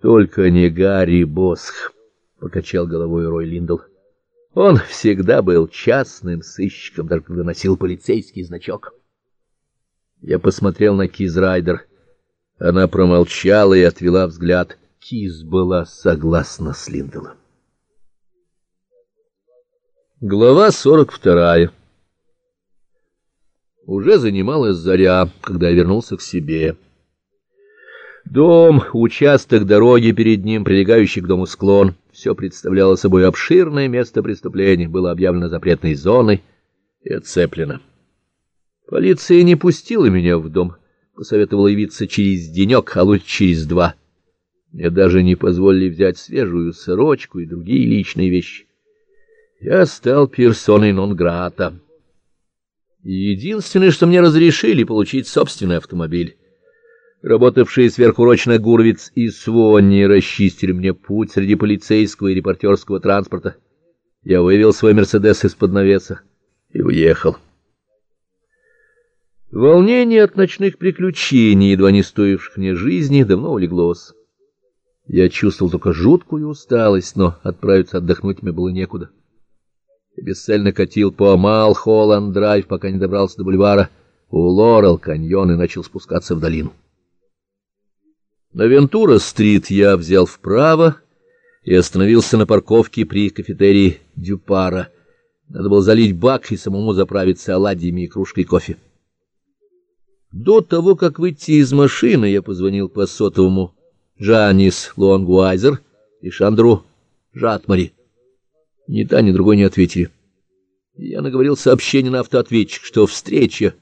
Только не Гарри Босх, — покачал головой Рой Линдл. Он всегда был частным сыщиком, даже когда носил полицейский значок. Я посмотрел на Киз Райдер. Она промолчала и отвела взгляд. Киз была согласна с Линделом. Глава сорок вторая. Уже занималась заря, когда я вернулся к себе. Дом, участок дороги перед ним, прилегающий к дому склон, все представляло собой обширное место преступления, было объявлено запретной зоной и отцеплено. Полиция не пустила меня в дом, посоветовала явиться через денек, а лучше через два. Мне даже не позволили взять свежую сорочку и другие личные вещи. Я стал персоной нон-грата. Единственное, что мне разрешили, получить собственный автомобиль. Работавшие сверхурочно Гурвиц и Свонни расчистили мне путь среди полицейского и репортерского транспорта. Я вывел свой «Мерседес» из-под навеса и уехал. Волнение от ночных приключений, едва не стоивших мне жизни, давно улеглось. Я чувствовал только жуткую усталость, но отправиться отдохнуть мне было некуда. Я бесцельно катил по Мал-Холланд-Драйв, пока не добрался до бульвара у Лорел-каньон и начал спускаться в долину. На Вентура-стрит я взял вправо и остановился на парковке при кафетерии Дюпара. Надо было залить бак и самому заправиться оладьями и кружкой кофе. До того, как выйти из машины, я позвонил по сотовому Джанис Лонгуайзер и Шандру Жатмари. Ни та, ни другой не ответили. Я наговорил сообщение на автоответчик, что встреча,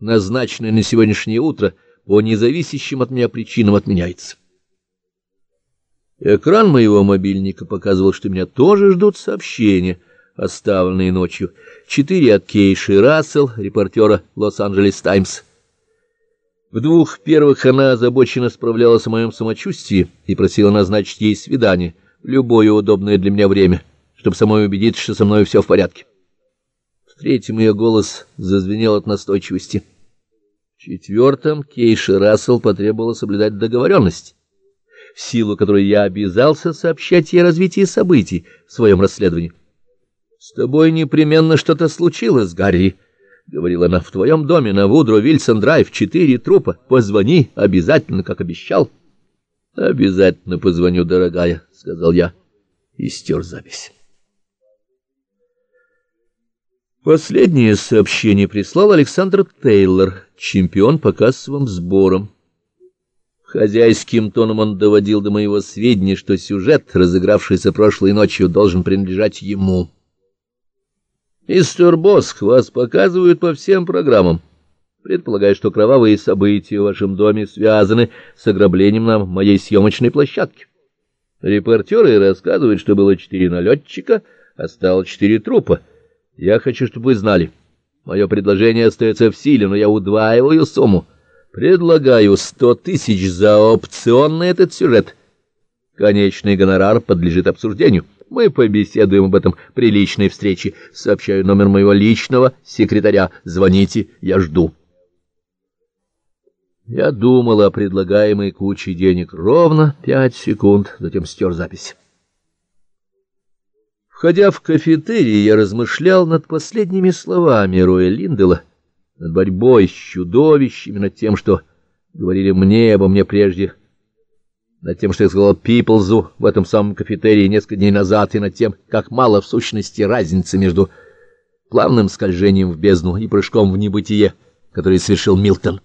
назначенная на сегодняшнее утро, — по независящим от меня причинам отменяется. Экран моего мобильника показывал, что меня тоже ждут сообщения, оставленные ночью. Четыре от Кейши Рассел, репортера «Лос-Анджелес Таймс». В двух первых она озабоченно справлялась о моем самочувствии и просила назначить ей свидание в любое удобное для меня время, чтобы самой убедиться, что со мной все в порядке. В третьем ее голос зазвенел от настойчивости — четвертом Кейши Рассел потребовала соблюдать договоренность, в силу которой я обязался сообщать ей о развитии событий в своем расследовании. — С тобой непременно что-то случилось, Гарри, — говорила она, — в твоем доме на Вудро Вильсон Драйв четыре трупа. Позвони обязательно, как обещал. — Обязательно позвоню, дорогая, — сказал я и стер запись. Последнее сообщение прислал Александр Тейлор, чемпион по кассовым сборам. Хозяйским тоном он доводил до моего сведения, что сюжет, разыгравшийся прошлой ночью, должен принадлежать ему. «Мистер Боск, вас показывают по всем программам. Предполагаю, что кровавые события в вашем доме связаны с ограблением на моей съемочной площадке. Репортеры рассказывают, что было четыре налетчика, а стало четыре трупа. Я хочу, чтобы вы знали. Мое предложение остается в силе, но я удваиваю сумму. Предлагаю сто тысяч за опцион на этот сюжет. Конечный гонорар подлежит обсуждению. Мы побеседуем об этом при личной встрече. Сообщаю номер моего личного секретаря. Звоните, я жду. Я думал о предлагаемой куче денег ровно пять секунд, затем стер запись. Входя в кафетерий, я размышлял над последними словами Роя Линдела, над борьбой с чудовищами, над тем, что говорили мне обо мне прежде, над тем, что я сказал Пиплзу в этом самом кафетерии несколько дней назад, и над тем, как мало в сущности разницы между плавным скольжением в бездну и прыжком в небытие, который совершил Милтон.